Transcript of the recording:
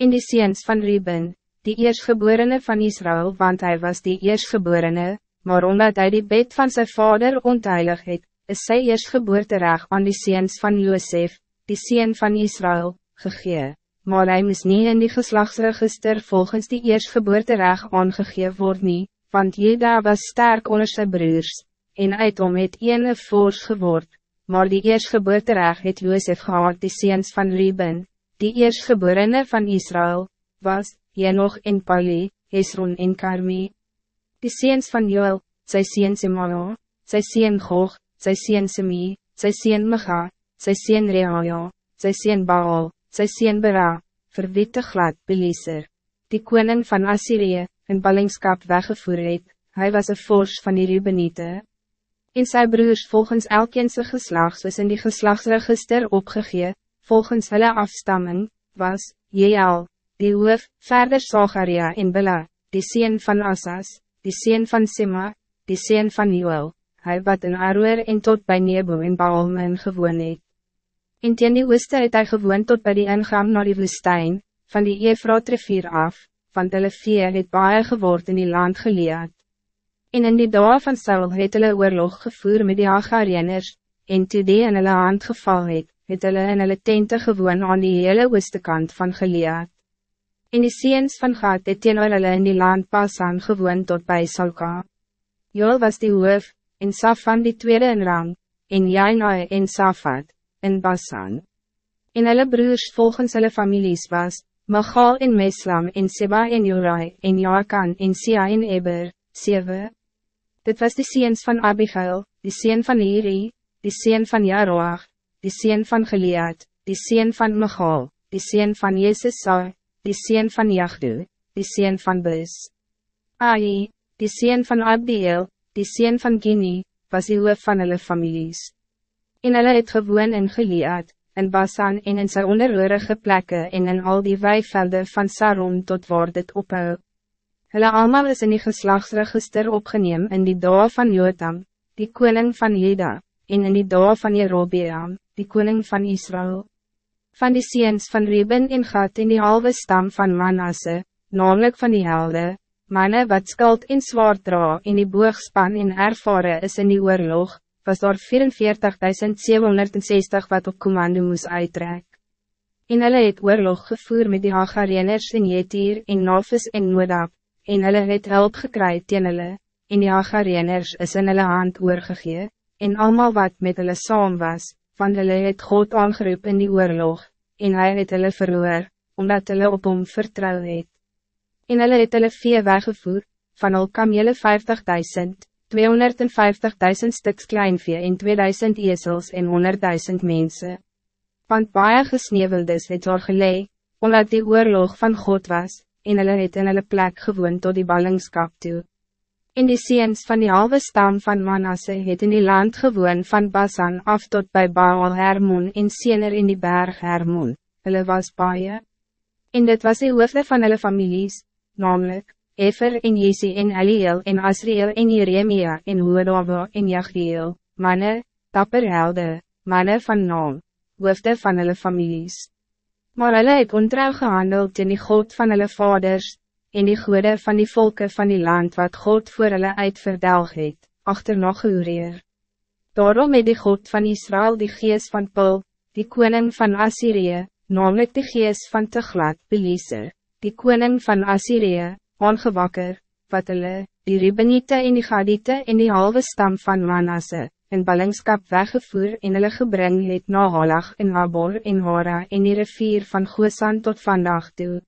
In die seens van Ruben, die eerstgeborene van Israël, want hij was die eerstgeborene, maar omdat hij die bed van zijn vader ontheilig het, is sy eerstgeboorterecht aan die seens van Josef, die seen van Israël, gegee. Maar hij moest niet in die geslachtsregister volgens die eerstgeboorterecht aangegeven worden, nie, want Jeda was sterk onder zijn broers, en uit hom het ene voors geword, maar die eerstgeboorterecht het Josef gehad die seens van Ruben, die eerstgeborene van Israël, was, Jenoch en Pali, Hesron en Karmi. Die seens van Joel, sy seen Simala, sy seen Gog, sy seen Semi, sy seen Micha, sy seen Rehaja, sy seen Baal, sy seen Bera, vir wie te glad Beliser, die koning van Assyrië, in ballingskap weggevoer het, hy was een vors van die Rubenite. En sy broers volgens elkeen sy geslags was in die geslagsregister opgegee, volgens hulle afstamming, was, Jeel, die hoof, verder Zacharia en Bela, die sien van Asas, die sien van Sima, die sien van Joel, hy wat in Aroer en tot bij Nebo en Baalmen gewoon het. En teen die ooste het hy gewoon tot bij die ingang naar die woestijn, van die Efraat rivier af, want hulle vee het baie geword in die land geleerd. En in die dag van Saul het hulle oorlog gevoer met die Agariëners, en toe die in hulle hand geval het, het hulle in hulle tente gewoon aan die hele ooste kant van geleerd. En die seens van Gad het teenoor hulle in die land Pasan gewoon tot bij Salka. Joel was die hoof, en Safan die tweede in rang, en Jainai en Safat, in Basan. En hulle broers volgens hulle families was, Magal en Meslam en Seba en Jorai en Joakan en Sia en Eber, 7. Dit was de seens van Abigail, de seen van Iri, de seen van Jaroach, de seen van Gilead, de seen van Magal, de seen van Jezus de seen van Jachdu, de seen van Bus. Ai, de seen van Abdiel, de seen van Gini, was die hoof van hulle families. En hulle het gewoon in Gilead, in Basan en in sy onderhoorige plekken en in al die weivelde van Saron tot waar dit ophou. Hulle allemaal is in die geslagsregister opgeneem in die dag van Jotam, die koning van Juda, en in die dag van Jerobeam, die koning van Israël. Van die seens van Reben en Gad in die halve stam van Manasse, namelijk van die helde, manne wat skuld en zwaard dra en die boogspan en ervaren is in die oorlog, was daar 44.760 wat op commando moest uittrek. En hulle het oorlog gevoer met die Hagareners in Jetir en Nafis en Noodab, en hulle het hulp gekry teen hulle, en die Hagareners is in hulle hand oorgegee, en allemaal wat met hulle saam was, van hulle het God aangeroep in die oorlog, en hy het hulle verloor, omdat hulle op hom vertrouw het. En hulle het hulle vee weggevoer, van al kamele 50.000, 250.000 stuks kleinvee en 2000 ezels en 100.000 mensen. Want baie gesneveldes het daar gelee, omdat die oorlog van God was, en hulle het in hulle plek gewoon tot die ballingskap toe. In die seens van die halve stam van Manasse het in die land gewoon van Basan af tot bij Baal Hermon en Siener in die berg Hermon, hulle was baie. En dit was die hoofde van hulle families, namelijk, Efer en Jesi en Eliel en Asriel en Jeremia en Hoedava en Jachiel, manne, tapper helde, manne van naam, hoofde van hulle families. Maar hulle het ontrouw gehandeld in die God van hulle vaders, en die goede van die volken van die land wat God voor hulle uitverdelg het, achterna geureer. Daarom het die God van Israël die gees van Pul, die koning van Assyrië, namelijk de gees van Teglat, Beliser, die koning van Assyrië, aangewakker, wat hulle, die Rubenite en die Gadite en die halve stam van Manasse, in ballingskap weggevoer en hulle gebring het na Halag en Habor en Hara en die rivier van Goosan tot vandaag toe.